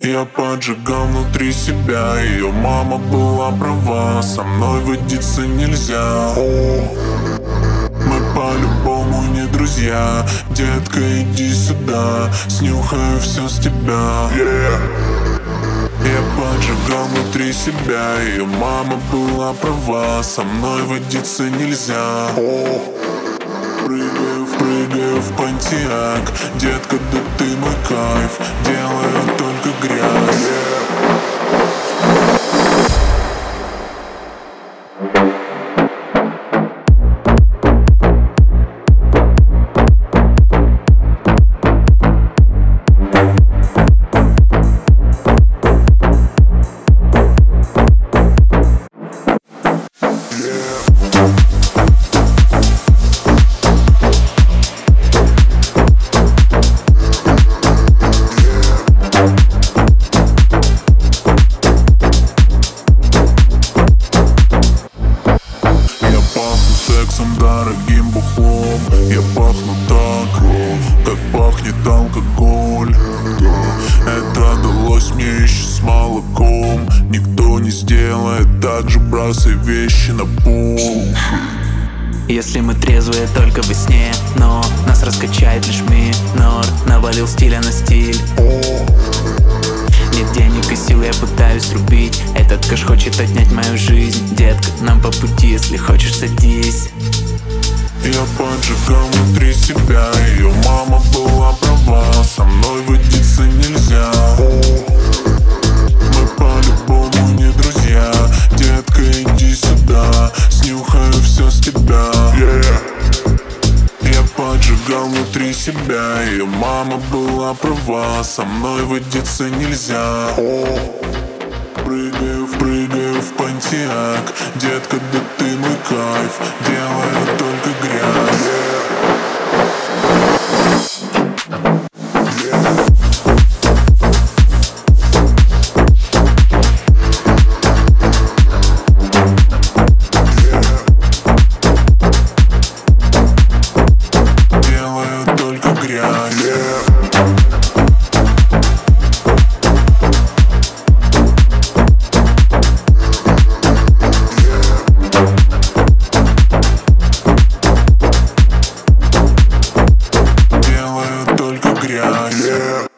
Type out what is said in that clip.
Я поджигал внутри себя Ее мама была права Со мной водиться нельзя. Мы по-любому не друзья. Детка, иди сюда Снюхаю все с тебя. Я поджигал внутри себя Ее мама была права Со мной водиться нельзя Прыгаю, прыгаю в пантиак Детка, да ты мой кайф. Делаю только грязь бухлом Я пахну так, как пахнет алкоголь. Это далось мне еще с молоком. Никто не сделает так же, бросай вещи на пол. Если мы трезвые только во сне Но нас раскачает лишь минор. Навалил стиля на стиль. Нет денег и сил, я пытаюсь рубить. Этот кэш хочет отнять мою жизнь. Детка, нам по пути, если хочешь садись Я поджигал внутри себя Ее мама была права Со мной водиться нельзя. Мы по-любому не друзья Детка, иди сюда Снюхаю все с тебя. Я поджигал внутри себя Ее мама была права Со мной водиться нельзя. Прыгаю, прыгаю в пантиак Детка, да ты мой кайф только грязь yeah.